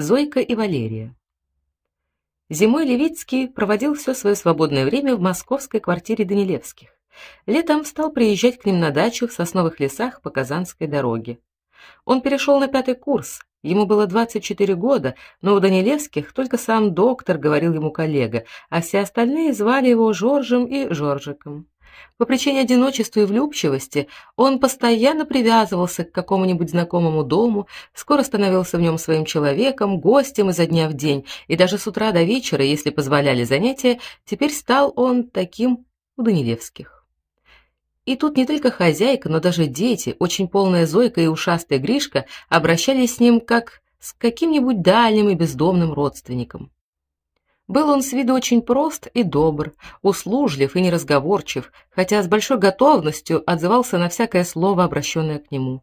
Зойка и Валерия. Зимой Левицкий проводил все свое свободное время в московской квартире Данилевских. Летом стал приезжать к ним на дачу в сосновых лесах по Казанской дороге. Он перешел на пятый курс. Ему было 24 года, но у Данилевских только сам доктор говорил ему коллега, а все остальные звали его Жоржем и Жоржиком. По причине одиночества и влюбчивости он постоянно привязывался к какому-нибудь знакомому дому, скоро становился в нем своим человеком, гостем изо дня в день, и даже с утра до вечера, если позволяли занятия, теперь стал он таким у Данилевских. И тут не только хозяйка, но даже дети, очень полная Зойка и ушастый Гришка, обращались с ним как с каким-нибудь дальним и бездомным родственником. Был он с виду очень прост и добр, услужлив и неразговорчив, хотя с большой готовностью отзывался на всякое слово, обращенное к нему.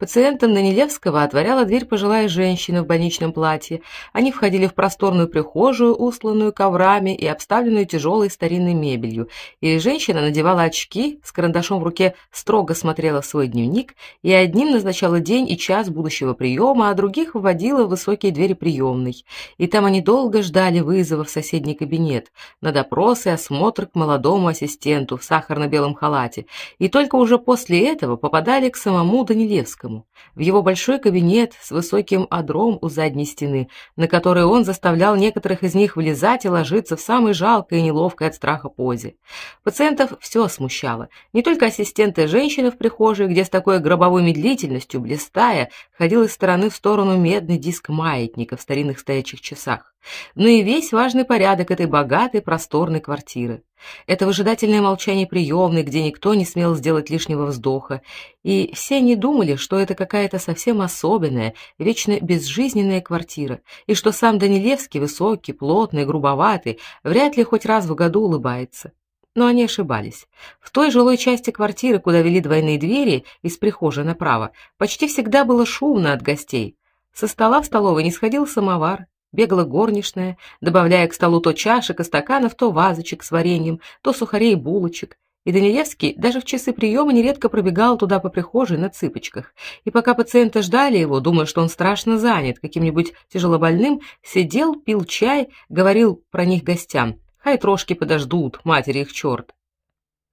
Пациентам Данилевского отворяла дверь пожилая женщина в больничном платье. Они входили в просторную прихожую, устланную коврами и обставленную тяжелой старинной мебелью. И женщина надевала очки, с карандашом в руке строго смотрела свой дневник и одним назначала день и час будущего приема, а других вводила в высокие двери приемной. И там они долго ждали вызова в соседний кабинет на допрос и осмотр к молодому ассистенту в сахарно-белом халате. И только уже после этого попадали к самому Данилевскому Достоевскому, в его большой кабинет с высоким одром у задней стены, на который он заставлял некоторых из них вылезать и ложиться в самой жалкой и неловкой от страха позе. Пациентов все смущало, не только ассистенты женщины в прихожей, где с такой гробовой медлительностью, блистая, ходил из стороны в сторону медный диск маятника в старинных стоячих часах, но и весь важный порядок этой богатой просторной квартиры. Это выжидательное молчание приемной, где никто не смел сделать лишнего вздоха, и все не думали, что это какая-то совсем особенная, вечно безжизненная квартира, и что сам Данилевский высокий, плотный, грубоватый, вряд ли хоть раз в году улыбается. Но они ошибались. В той жилой части квартиры, куда вели двойные двери из прихожей направо, почти всегда было шумно от гостей. Со стола в столовой не сходил самовар, Бегала горничная, добавляя к столу то чашек и стаканов, то вазочек с вареньем, то сухарей и булочек. И Данилевский даже в часы приема нередко пробегал туда по прихожей на цыпочках. И пока пациенты ждали его, думая, что он страшно занят каким-нибудь тяжелобольным, сидел, пил чай, говорил про них гостям. Хай трошки подождут, матери их черт.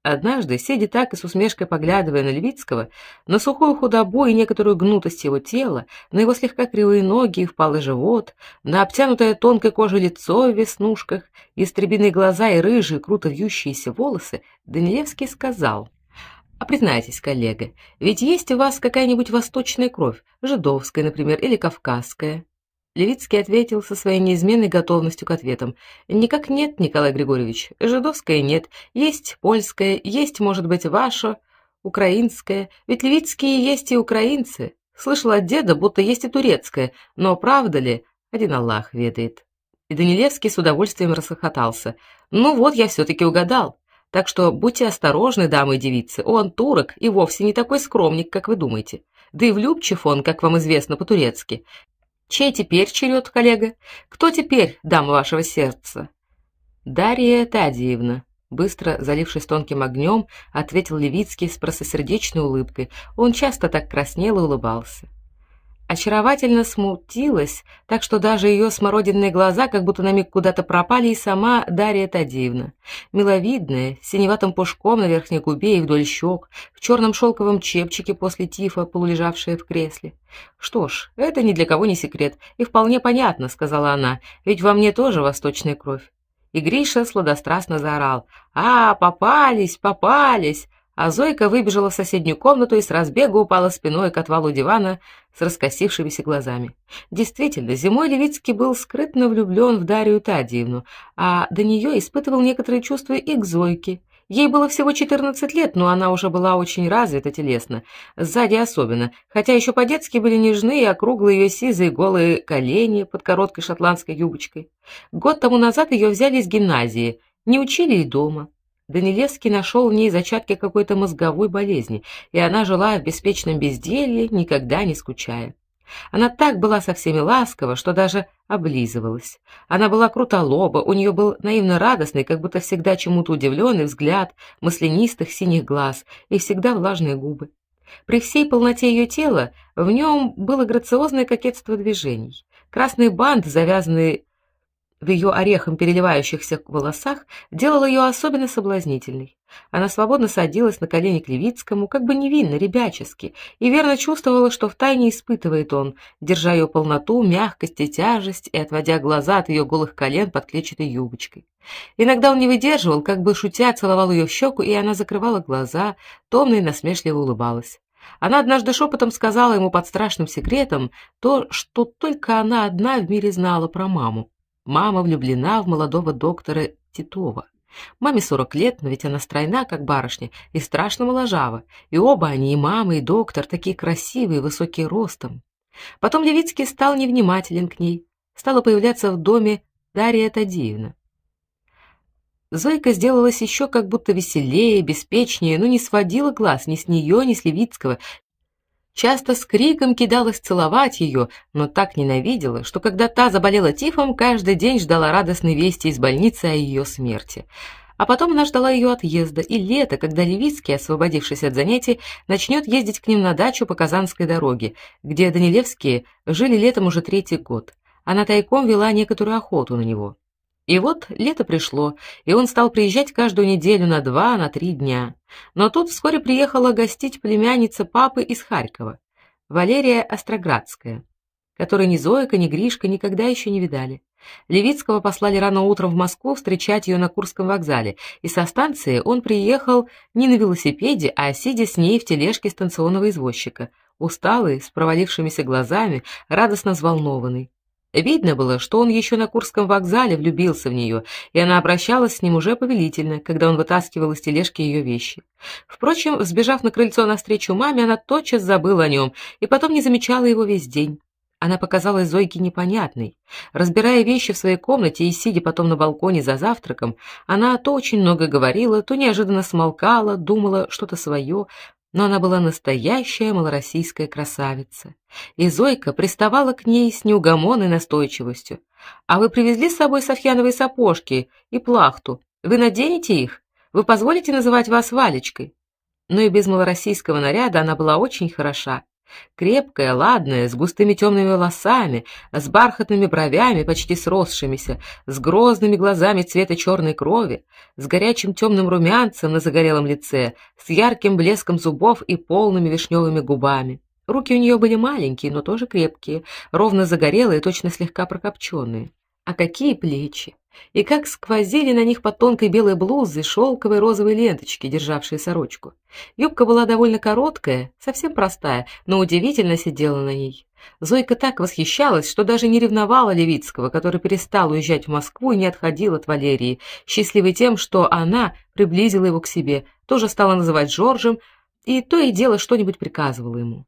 Однажды, сидя так и с усмешкой поглядывая на Левицкого, на сухую худобу и некоторую гнутость его тела, на его слегка кривые ноги и впалый живот, на обтянутое тонкой кожей лицо в веснушках, истребиные глаза и рыжие, круто вьющиеся волосы, Данилевский сказал: "А признайтесь, коллега, ведь есть у вас какая-нибудь восточная кровь, жидовская, например, или кавказская?" Левицкий ответил со своей неизменной готовностью к ответам. Никак нет, Николай Григорьевич. Жидовская нет, есть польская, есть, может быть, ваша, украинская. Ведь левицкие есть и украинцы. Слышал от деда, будто есть и турецкая, но правда ли, один Аллах ведает. И Данилевский с удовольствием расхохотался. Ну вот, я все таки угадал. Так что будьте осторожны, дамы и девицы. Он турок и вовсе не такой скромник, как вы думаете. Да и влюбчив он, как вам известно по-турецки. Чей теперь черед, коллега? Кто теперь дама вашего сердца? Дарья Тадиевна, быстро залившись тонким огнем, ответил Левицкий с простосердечной улыбкой. Он часто так краснел и улыбался очаровательно смутилась, так что даже ее смородинные глаза как будто на миг куда-то пропали, и сама Дарья Тадеевна, миловидная, с синеватым пушком на верхней губе и вдоль щек, в черном шелковом чепчике после тифа, полулежавшая в кресле. Что ж, это ни для кого не секрет, и вполне понятно, сказала она. Ведь во мне тоже восточная кровь. И Гриша сладострастно заорал: "А, попались, попались!" А Зойка выбежала в соседнюю комнату и с разбегу упала спиной к отвалу дивана с раскосившимися глазами. Действительно, зимой Левицкий был скрытно влюблен в Дарью Тадиевну, а до нее испытывал некоторые чувства и к Зойке. Ей было всего 14 лет, но она уже была очень развита телесно, сзади особенно, хотя еще по-детски были нежны и округлые ее сизые голые колени под короткой шотландской юбочкой. Год тому назад ее взяли из гимназии, не учили и дома. Данилевский нашел в ней зачатки какой-то мозговой болезни, и она жила в беспечном безделье, никогда не скучая. Она так была со всеми ласкова, что даже облизывалась. Она была крутолоба, у нее был наивно радостный, как будто всегда чему-то удивленный взгляд, маслянистых синих глаз и всегда влажные губы. При всей полноте ее тела в нем было грациозное кокетство движений. Красный бант, завязанный в ее орехом переливающихся волосах делало ее особенно соблазнительной. Она свободно садилась на колени к Левицкому, как бы невинно, ребячески, и верно чувствовала, что втайне испытывает он, держа ее полноту, мягкость и тяжесть и отводя глаза от ее голых колен под клетчатой юбочкой. Иногда он не выдерживал, как бы шутя целовал ее в щеку, и она закрывала глаза, томно и насмешливо улыбалась. Она однажды шепотом сказала ему под страшным секретом то, что только она одна в мире знала про маму. Мама влюблена в молодого доктора Титова. Маме 40 лет, но ведь она стройна, как барышня, и страшно моложава. И оба они, и мама, и доктор, такие красивые, высокие ростом. Потом Левицкий стал невнимателен к ней. Стала появляться в доме Дарья Тадиевна. Зойка сделалась еще как будто веселее, беспечнее, но не сводила глаз ни с нее, ни с Левицкого, часто с криком кидалась целовать ее, но так ненавидела, что когда та заболела тифом, каждый день ждала радостной вести из больницы о ее смерти. А потом она ждала ее отъезда, и лето, когда Левицкий, освободившись от занятий, начнет ездить к ним на дачу по Казанской дороге, где Данилевские жили летом уже третий год. Она тайком вела некоторую охоту на него. И вот лето пришло, и он стал приезжать каждую неделю на два, на три дня. Но тут вскоре приехала гостить племянница папы из Харькова, Валерия Остроградская, которой ни Зоика, ни Гришка никогда еще не видали. Левицкого послали рано утром в Москву встречать ее на Курском вокзале, и со станции он приехал не на велосипеде, а сидя с ней в тележке станционного извозчика, усталый, с провалившимися глазами, радостно взволнованный. Видно было, что он еще на Курском вокзале влюбился в нее, и она обращалась с ним уже повелительно, когда он вытаскивал из тележки ее вещи. Впрочем, взбежав на крыльцо навстречу маме, она тотчас забыла о нем и потом не замечала его весь день. Она показалась Зойке непонятной. Разбирая вещи в своей комнате и сидя потом на балконе за завтраком, она то очень много говорила, то неожиданно смолкала, думала что-то свое, но она была настоящая малороссийская красавица. И Зойка приставала к ней с неугомонной настойчивостью. «А вы привезли с собой софьяновые сапожки и плахту? Вы наденете их? Вы позволите называть вас Валечкой?» Но и без малороссийского наряда она была очень хороша. Крепкая, ладная, с густыми темными волосами, с бархатными бровями, почти сросшимися, с грозными глазами цвета черной крови, с горячим темным румянцем на загорелом лице, с ярким блеском зубов и полными вишневыми губами. Руки у нее были маленькие, но тоже крепкие, ровно загорелые, точно слегка прокопченные. А какие плечи! И как сквозили на них под тонкой белой блузой шелковые розовые ленточки, державшие сорочку. Юбка была довольно короткая, совсем простая, но удивительно сидела на ней. Зойка так восхищалась, что даже не ревновала Левицкого, который перестал уезжать в Москву и не отходил от Валерии, счастливый тем, что она приблизила его к себе, тоже стала называть Жоржем, и то и дело что-нибудь приказывала ему.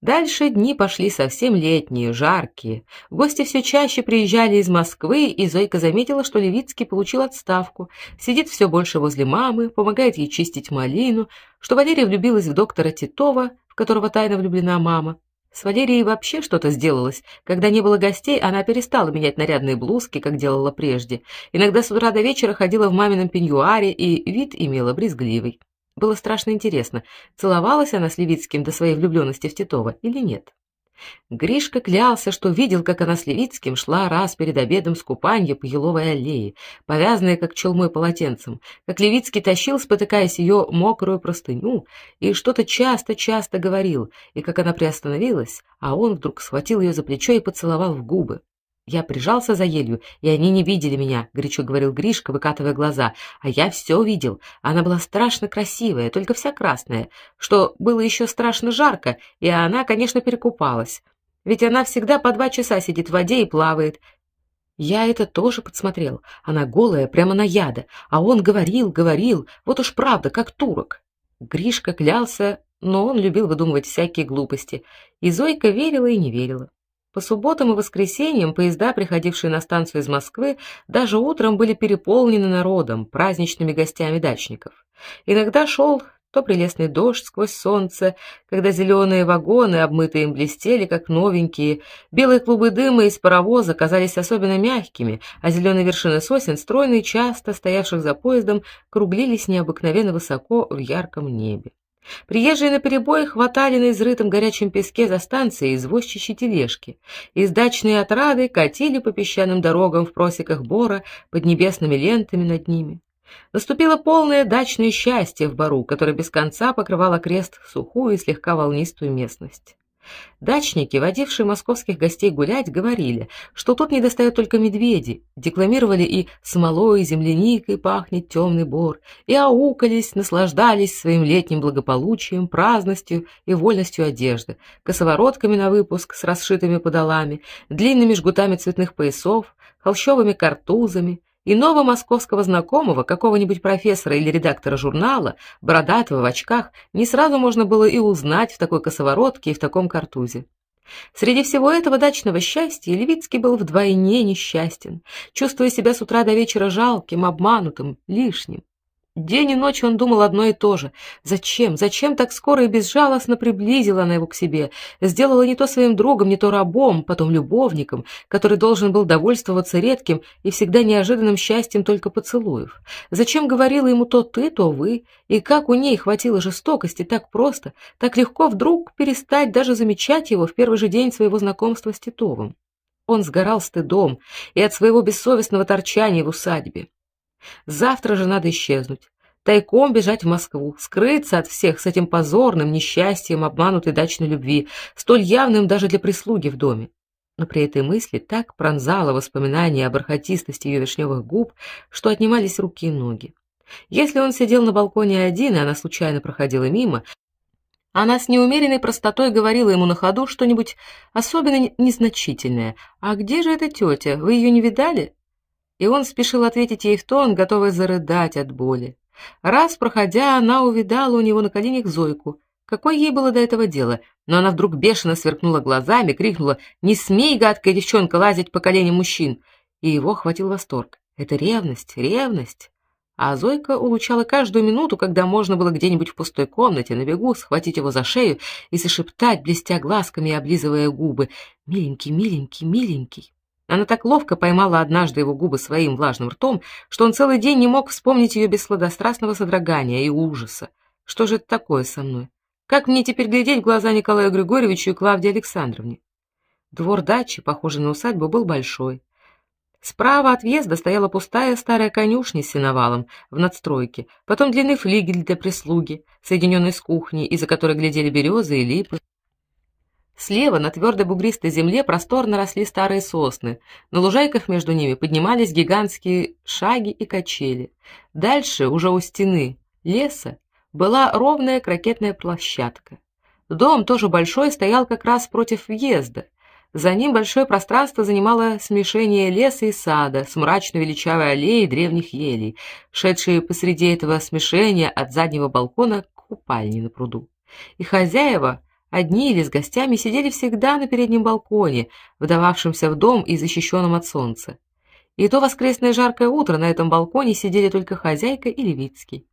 Дальше дни пошли совсем летние, жаркие. Гости все чаще приезжали из Москвы, и Зойка заметила, что Левицкий получил отставку, сидит все больше возле мамы, помогает ей чистить малину, что Валерия влюбилась в доктора Титова, в которого тайно влюблена мама. С Валерией вообще что-то сделалось. Когда не было гостей, она перестала менять нарядные блузки, как делала прежде. Иногда с утра до вечера ходила в мамином пеньюаре и вид имела брезгливый. Было страшно интересно, целовалась она с Левицким до своей влюбленности в Титова или нет. Гришка клялся, что видел, как она с Левицким шла раз перед обедом с купанья по еловой аллее, повязанная как челмой полотенцем, как Левицкий тащил, спотыкаясь ее мокрую простыню, и что-то часто-часто говорил, и как она приостановилась, а он вдруг схватил ее за плечо и поцеловал в губы. Я прижался за елью, и они не видели меня, горячо говорил Гришка, выкатывая глаза. А я все видел. Она была страшно красивая, только вся красная, что было еще страшно жарко, и она, конечно, перекупалась. Ведь она всегда по два часа сидит в воде и плавает. Я это тоже подсмотрел. Она голая, прямо на яда, а он говорил, говорил, вот уж правда, как турок. Гришка клялся, но он любил выдумывать всякие глупости, и Зойка верила и не верила. По субботам и воскресеньям поезда, приходившие на станцию из Москвы, даже утром были переполнены народом, праздничными гостями дачников. Иногда шел то прелестный дождь сквозь солнце, когда зеленые вагоны, обмытые им, блестели, как новенькие, белые клубы дыма из паровоза казались особенно мягкими, а зеленые вершины сосен, стройные часто стоявших за поездом, круглились необыкновенно высоко в ярком небе. Приезжие на перебой хватали на изрытом горячем песке за станцией извозчичьи тележки. Издачные отрады катили по песчаным дорогам в просеках бора под небесными лентами над ними. Наступило полное дачное счастье в бару, которое без конца покрывало крест сухую и слегка волнистую местность. Дачники, водившие московских гостей гулять, говорили, что тут недостает только медведи, декламировали и смолой и земляникой пахнет темный бор, и аукались, наслаждались своим летним благополучием, праздностью и вольностью одежды, косоворотками на выпуск с расшитыми подолами, длинными жгутами цветных поясов, холщовыми картузами, Иного московского знакомого, какого-нибудь профессора или редактора журнала, бородатого в очках, не сразу можно было и узнать в такой косоворотке и в таком картузе. Среди всего этого дачного счастья Левицкий был вдвойне несчастен, чувствуя себя с утра до вечера жалким, обманутым, лишним. День и ночь он думал одно и то же. Зачем? Зачем так скоро и безжалостно приблизила она его к себе? Сделала не то своим другом, не то рабом, потом любовником, который должен был довольствоваться редким и всегда неожиданным счастьем только поцелуев. Зачем говорила ему то ты, то вы? И как у ней хватило жестокости так просто, так легко вдруг перестать даже замечать его в первый же день своего знакомства с Титовым? Он сгорал стыдом и от своего бессовестного торчания в усадьбе. Завтра же надо исчезнуть, тайком бежать в Москву, скрыться от всех с этим позорным несчастьем обманутой дачной любви, столь явным даже для прислуги в доме. Но при этой мысли так пронзало воспоминание о бархатистости ее вишневых губ, что отнимались руки и ноги. Если он сидел на балконе один, и она случайно проходила мимо, она с неумеренной простотой говорила ему на ходу что-нибудь особенно незначительное. «А где же эта тетя? Вы ее не видали?» И он спешил ответить ей в тон, готовый зарыдать от боли. Раз, проходя, она увидала у него на коленях Зойку. Какое ей было до этого дело? Но она вдруг бешено сверкнула глазами, крикнула «Не смей, гадкая девчонка, лазить по коленям мужчин!» И его охватил восторг. Это ревность, ревность. А Зойка улучала каждую минуту, когда можно было где-нибудь в пустой комнате на бегу схватить его за шею и зашептать, блестя глазками и облизывая губы «Миленький, миленький, миленький». Она так ловко поймала однажды его губы своим влажным ртом, что он целый день не мог вспомнить ее без сладострастного содрогания и ужаса. Что же это такое со мной? Как мне теперь глядеть в глаза Николаю Григорьевичу и Клавдии Александровне? Двор дачи, похожий на усадьбу, был большой. Справа от въезда стояла пустая старая конюшня с сеновалом в надстройке, потом длинный флигель для прислуги, соединенный с кухней, из-за которой глядели березы и липы. Слева на твердой бугристой земле просторно росли старые сосны. На лужайках между ними поднимались гигантские шаги и качели. Дальше, уже у стены леса, была ровная крокетная площадка. Дом, тоже большой, стоял как раз против въезда. За ним большое пространство занимало смешение леса и сада с мрачной величавой аллеей древних елей, шедшие посреди этого смешения от заднего балкона к купальне на пруду. И хозяева Одни или с гостями сидели всегда на переднем балконе, вдававшемся в дом и защищенном от солнца. И то воскресное жаркое утро на этом балконе сидели только хозяйка и Левицкий.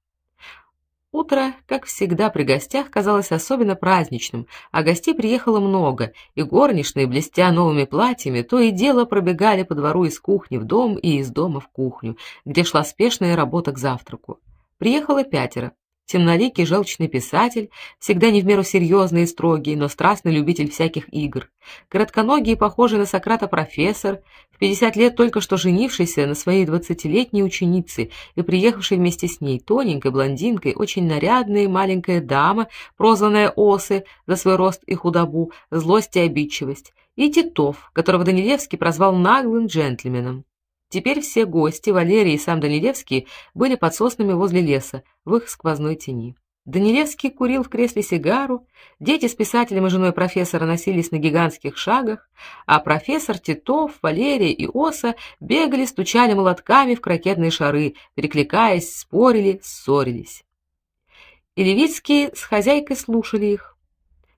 Утро, как всегда при гостях, казалось особенно праздничным, а гостей приехало много, и горничные, блестя новыми платьями, то и дело пробегали по двору из кухни в дом и из дома в кухню, где шла спешная работа к завтраку. Приехало пятеро темноликий желчный писатель, всегда не в меру серьезный и строгий, но страстный любитель всяких игр, коротконогий похожий на Сократа профессор, в 50 лет только что женившийся на своей двадцатилетней ученице и приехавший вместе с ней тоненькой блондинкой, очень нарядная маленькая дама, прозванная Осы за свой рост и худобу, злость и обидчивость, и Титов, которого Данилевский прозвал наглым джентльменом. Теперь все гости, Валерий и сам Данилевский, были под соснами возле леса, в их сквозной тени. Данилевский курил в кресле сигару, дети с писателем и женой профессора носились на гигантских шагах, а профессор Титов, Валерий и Оса бегали, стучали молотками в крокетные шары, перекликаясь, спорили, ссорились. И Левицкий с хозяйкой слушали их.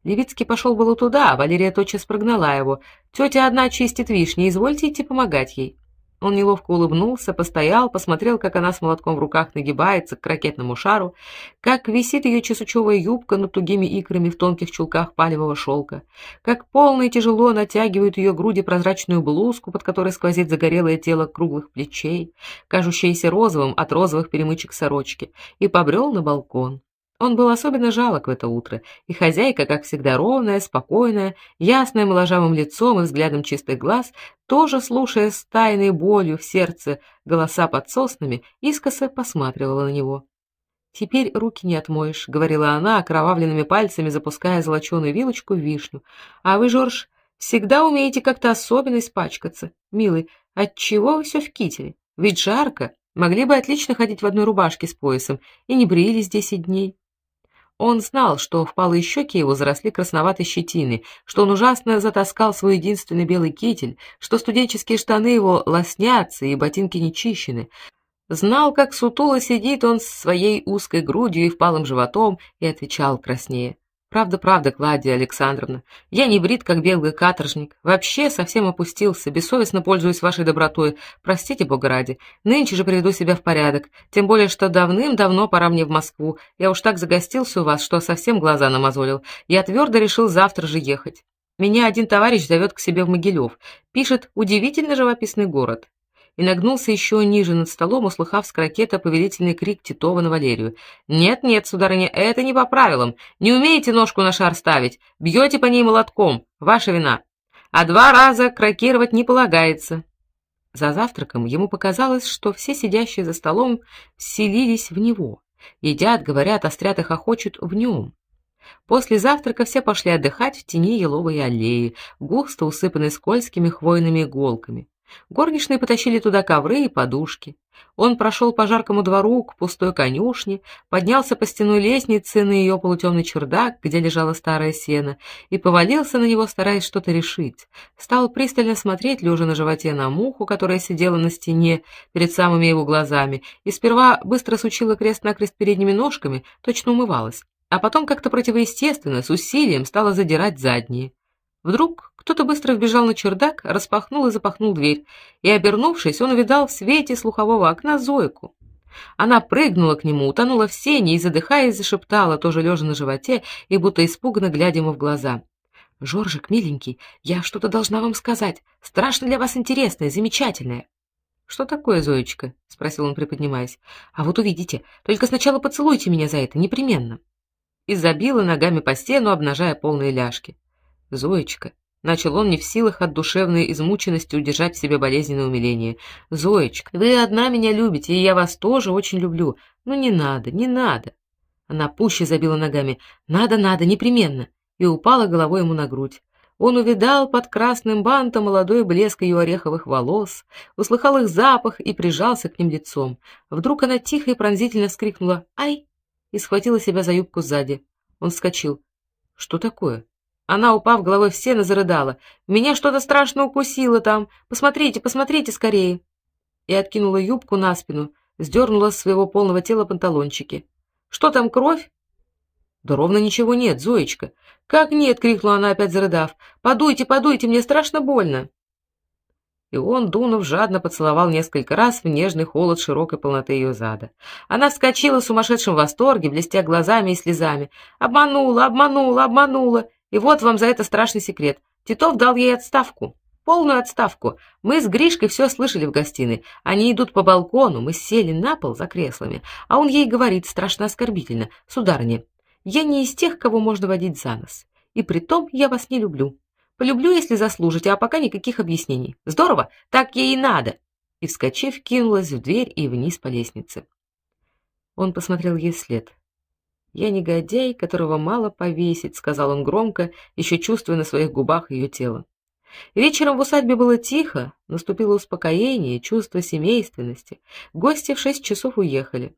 Левицкий пошел было туда, а Валерия тотчас прогнала его. «Тетя одна чистит вишни, извольте идти помогать ей». Он неловко улыбнулся, постоял, посмотрел, как она с молотком в руках нагибается к ракетному шару, как висит ее чесучевая юбка над тугими икрами в тонких чулках палевого шелка, как полно и тяжело натягивают ее груди прозрачную блузку, под которой сквозит загорелое тело круглых плечей, кажущееся розовым от розовых перемычек сорочки, и побрел на балкон. Он был особенно жалок в это утро, и хозяйка, как всегда ровная, спокойная, ясная моложавым лицом и взглядом чистых глаз, тоже слушая с тайной болью в сердце голоса под соснами, искоса посматривала на него. Теперь руки не отмоешь, говорила она, окровавленными пальцами запуская золоченую вилочку в вишню. А вы, Жорж, всегда умеете как-то особенно испачкаться. Милый, отчего вы все в кителе? Ведь жарко. Могли бы отлично ходить в одной рубашке с поясом и не брились десять дней. Он знал, что впалые щеки его заросли красноватой щетиной, что он ужасно затаскал свой единственный белый китель, что студенческие штаны его лоснятся и ботинки не чищены. Знал, как сутуло сидит он с своей узкой грудью и впалым животом, и отвечал краснее: Правда, правда, Клавдия Александровна. Я не брит, как белый каторжник. Вообще совсем опустился, бессовестно пользуюсь вашей добротой. Простите, Бога ради. Нынче же приведу себя в порядок. Тем более, что давным-давно пора мне в Москву. Я уж так загостился у вас, что совсем глаза намазолил. Я твердо решил завтра же ехать. Меня один товарищ зовет к себе в Могилев. Пишет: "Удивительно живописный город" и нагнулся еще ниже над столом, услыхав с крокета повелительный крик Титова на Валерию. «Нет, нет, сударыня, это не по правилам. Не умеете ножку на шар ставить, бьете по ней молотком. Ваша вина. А два раза крокировать не полагается». За завтраком ему показалось, что все сидящие за столом вселились в него. Едят, говорят, острят и хохочут в нем. После завтрака все пошли отдыхать в тени еловой аллеи, густо усыпанной скользкими хвойными иголками. Горничные потащили туда ковры и подушки. Он прошел по жаркому двору к пустой конюшне, поднялся по стеной лестницы на ее полутемный чердак, где лежало старое сено, и повалился на него, стараясь что-то решить. Стал пристально смотреть, лежа на животе, на муху, которая сидела на стене перед самыми его глазами, и сперва быстро сучила крест-накрест передними ножками, точно умывалась, а потом как-то противоестественно, с усилием стала задирать задние. Вдруг кто-то быстро вбежал на чердак, распахнул и запахнул дверь, и, обернувшись, он увидал в свете слухового окна Зойку. Она прыгнула к нему, утонула в сене и, задыхаясь, зашептала, тоже лежа на животе и будто испуганно глядя ему в глаза. «Жоржик, миленький, я что-то должна вам сказать. Страшно для вас интересное, замечательное». «Что такое, Зоечка?» — спросил он, приподнимаясь. «А вот увидите. Только сначала поцелуйте меня за это, непременно». И забила ногами по стену, обнажая полные ляжки. Зоечка, начал он не в силах от душевной измученности удержать в себе болезненное умиление. Зоечка, вы одна меня любите, и я вас тоже очень люблю. Ну не надо, не надо. Она пуще забила ногами. Надо, надо, непременно, и упала головой ему на грудь. Он увидал под красным бантом молодой блеск ее ореховых волос, услыхал их запах и прижался к ним лицом. Вдруг она тихо и пронзительно вскрикнула: "Ай!" и схватила себя за юбку сзади. Он вскочил. Что такое? Она, упав головой в сено, зарыдала. «Меня что-то страшно укусило там. Посмотрите, посмотрите скорее!» И откинула юбку на спину, сдернула с своего полного тела панталончики. «Что там, кровь?» «Да ровно ничего нет, Зоечка!» «Как нет?» — крикнула она, опять зарыдав. «Подуйте, подуйте, мне страшно больно!» И он, дунув, жадно поцеловал несколько раз в нежный холод широкой полноты ее зада. Она вскочила в сумасшедшем восторге, блестя глазами и слезами. «Обманула, обманула, обманула!» И вот вам за это страшный секрет. Титов дал ей отставку. Полную отставку. Мы с Гришкой все слышали в гостиной. Они идут по балкону, мы сели на пол за креслами, а он ей говорит страшно оскорбительно: "Сударыня, я не из тех, кого можно водить за нос. И притом я вас не люблю. Полюблю, если заслужите, а пока никаких объяснений. Здорово, так ей и надо". И вскочив, кинулась в дверь и вниз по лестнице. Он посмотрел ей вслед. Я негодяй, которого мало повесить, сказал он громко, еще чувствуя на своих губах ее тело. Вечером в усадьбе было тихо, наступило успокоение, чувство семейственности. Гости в шесть часов уехали.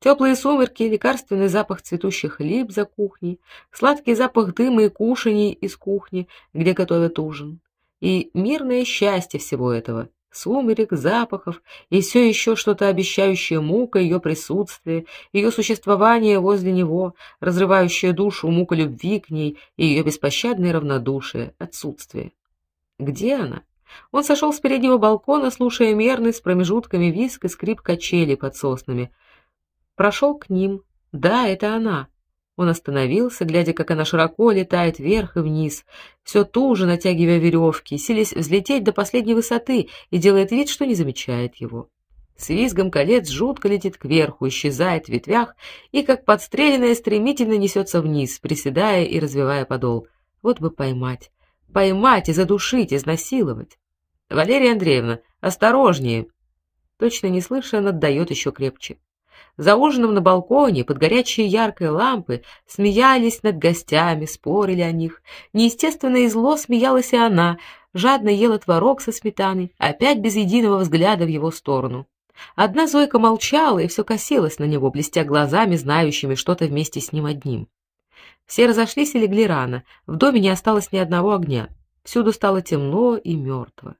Теплые сумерки, лекарственный запах цветущих лип за кухней, сладкий запах дыма и кушаний из кухни, где готовят ужин, и мирное счастье всего этого сумерек, запахов и все еще что-то обещающее мука ее присутствия, ее существование возле него, разрывающее душу мука любви к ней и ее беспощадное равнодушие, отсутствие. Где она? Он сошел с переднего балкона, слушая мерный с промежутками визг и скрип качелей под соснами. Прошел к ним. Да, это она. Он остановился, глядя, как она широко летает вверх и вниз, все туже натягивая веревки, силясь взлететь до последней высоты и делает вид, что не замечает его. с визгом колец жутко летит кверху, исчезает в ветвях и, как подстреленная, стремительно несется вниз, приседая и развивая подол. Вот бы поймать. Поймать и задушить, изнасиловать. Валерия Андреевна, осторожнее. Точно не слыша, он отдает еще крепче. За ужином на балконе под горячие яркие лампы смеялись над гостями, спорили о них. Неестественно и зло смеялась и она, жадно ела творог со сметаной, опять без единого взгляда в его сторону. Одна Зойка молчала и все косилась на него, блестя глазами, знающими что-то вместе с ним одним. Все разошлись и легли рано. В доме не осталось ни одного огня. Всюду стало темно и мертво.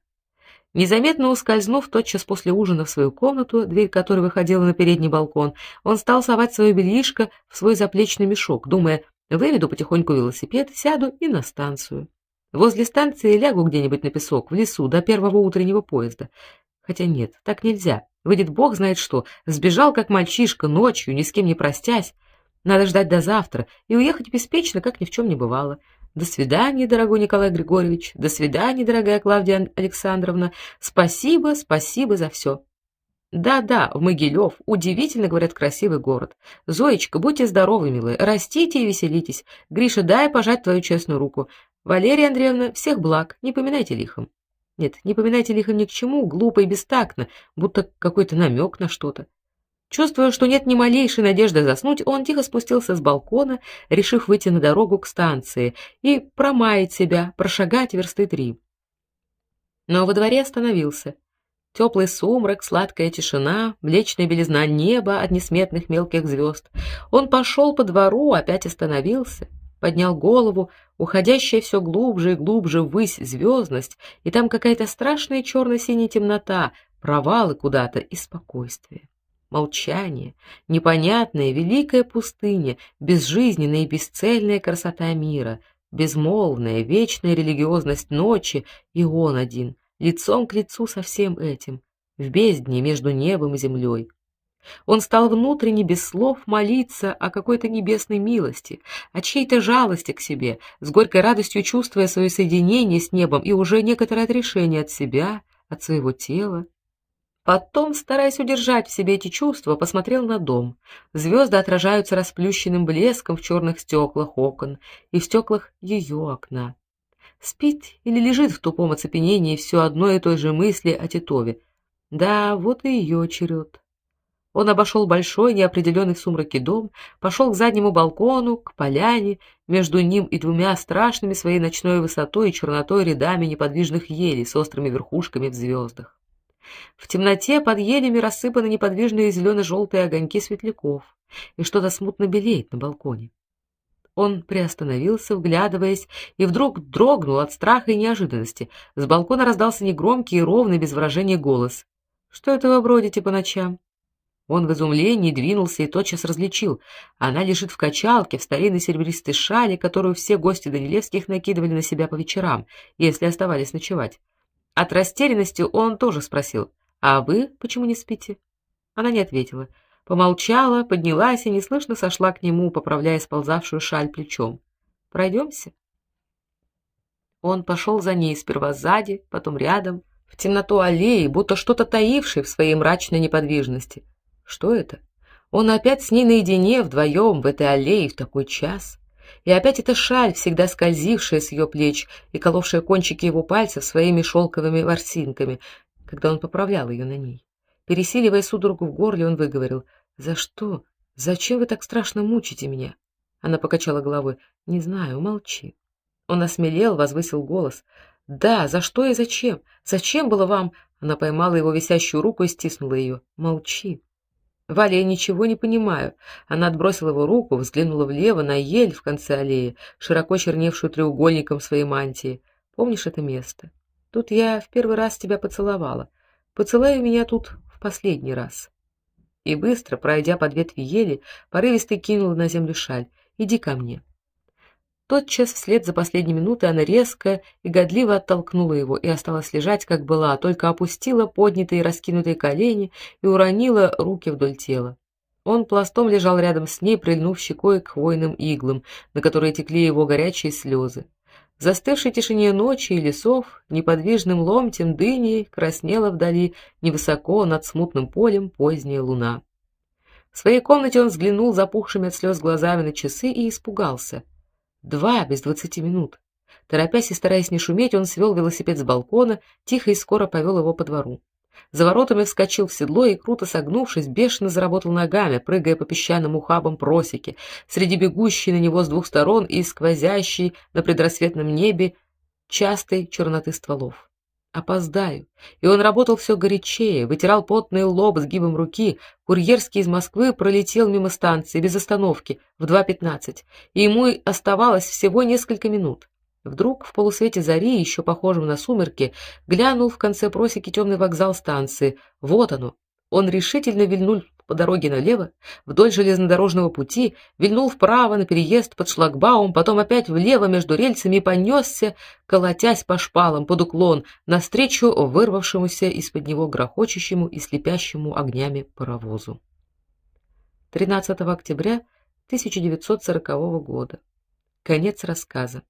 Незаметно ускользнув тотчас после ужина в свою комнату, дверь которой выходила на передний балкон, он стал совать свое бельишко в свой заплечный мешок, думая: выведу потихоньку велосипед, сяду и на станцию. Возле станции лягу где-нибудь на песок в лесу до первого утреннего поезда. Хотя нет, так нельзя. Выйдет бог знает что. Сбежал как мальчишка ночью, ни с кем не простясь. Надо ждать до завтра и уехать беспечно, как ни в чем не бывало. До свидания, дорогой Николай Григорьевич. До свидания, дорогая Клавдия Александровна. Спасибо, спасибо за все. Да-да, в Могилев. Удивительно, говорят, красивый город. Зоечка, будьте здоровы, милая. Растите и веселитесь. Гриша, дай пожать твою честную руку. Валерия Андреевна, всех благ. Не поминайте лихом. Нет, не поминайте лихом ни к чему, глупо и бестактно, будто какой-то намек на что-то. Чувствуя, что нет ни малейшей надежды заснуть, он тихо спустился с балкона, решив выйти на дорогу к станции и промаять себя, прошагать версты три. Но во дворе остановился. Теплый сумрак, сладкая тишина, млечная белизна неба от несметных мелких звезд. Он пошел по двору, опять остановился, поднял голову, уходящая все глубже и глубже ввысь звездность, и там какая-то страшная черно синяя темнота, провалы куда-то и спокойствие молчание, непонятная великая пустыня, безжизненная и бесцельная красота мира, безмолвная вечная религиозность ночи, и он один, лицом к лицу со всем этим, в бездне между небом и землей. Он стал внутренне без слов молиться о какой-то небесной милости, о чьей-то жалости к себе, с горькой радостью чувствуя свое соединение с небом и уже некоторое отрешение от себя, от своего тела. Потом, стараясь удержать в себе эти чувства, посмотрел на дом. Звезды отражаются расплющенным блеском в черных стеклах окон и в стеклах ее окна. Спит или лежит в тупом оцепенении все одной и той же мысли о Титове. Да, вот и ее черед. Он обошел большой неопределенный в сумраке дом, пошел к заднему балкону, к поляне, между ним и двумя страшными своей ночной высотой и чернотой рядами неподвижных елей с острыми верхушками в звездах. В темноте под елями рассыпаны неподвижные зелено желтые огоньки светляков, и что-то смутно белеет на балконе. Он приостановился, вглядываясь, и вдруг дрогнул от страха и неожиданности. С балкона раздался негромкий и ровный без выражения голос. Что это вы бродите по ночам? Он в изумлении двинулся и тотчас различил. Она лежит в качалке в старинной серебристой шале, которую все гости Данилевских накидывали на себя по вечерам, если оставались ночевать. От растерянности он тоже спросил: "А вы почему не спите?" Она не ответила, помолчала, поднялась и неслышно сошла к нему, поправляя сползавшую шаль плечом. "Пройдемся?» Он пошел за ней сперва сзади, потом рядом, в темноту аллеи, будто что-то таившее в своей мрачной неподвижности. Что это? Он опять с ней наедине, вдвоем в этой аллее в такой час. И опять эта шаль, всегда скользившая с ее плеч и коловшая кончики его пальцев своими шелковыми ворсинками, когда он поправлял ее на ней. Пересиливая судорогу в горле, он выговорил: "За что? Зачем вы так страшно мучите меня?" Она покачала головой: "Не знаю, молчи". Он осмелел, возвысил голос: "Да, за что и зачем? Зачем было вам?" Она поймала его висящую руку и стиснула ее. "Молчи". Валя, я ничего не понимаю. Она отбросила его руку, взглянула влево на ель в конце аллеи, широко черневшую треугольником своей мантии. Помнишь это место? Тут я в первый раз тебя поцеловала. Поцелуй меня тут в последний раз. И быстро, пройдя под ветви ели, порывисто кинула на землю шаль. Иди ко мне. Тотчас вслед за последней минутой она резко и годливо оттолкнула его и осталась лежать, как была, только опустила поднятые и раскинутые колени и уронила руки вдоль тела. Он пластом лежал рядом с ней, прильнув щекой к хвойным иглам, на которые текли его горячие слезы. В застывшей тишине ночи и лесов неподвижным ломтем дыни краснела вдали невысоко над смутным полем поздняя луна. В своей комнате он взглянул запухшими от слез глазами на часы и испугался. Два без двадцати минут. Торопясь и стараясь не шуметь, он свел велосипед с балкона, тихо и скоро повел его по двору. За воротами вскочил в седло и круто согнувшись, бешено заработал ногами, прыгая по песчаным ухабам просеки, среди бегущей на него с двух сторон и сквозящей на предрассветном небе частой черноты стволов. Опоздаю. И он работал все горячее, вытирал потный лоб с гибом руки. Курьерский из Москвы пролетел мимо станции без остановки в 2:15, и ему оставалось всего несколько минут. Вдруг в полусвете зари, еще похожем на сумерки, глянул в конце просеки темный вокзал станции. Вот оно. Он решительно вильнул по дороге налево, вдоль железнодорожного пути, вильнул вправо на переезд под шлагбаум, потом опять влево между рельсами и понесся, колотясь по шпалам под уклон, навстречу вырвавшемуся из-под него грохочущему и слепящему огнями паровозу. 13 октября 1940 года. Конец рассказа.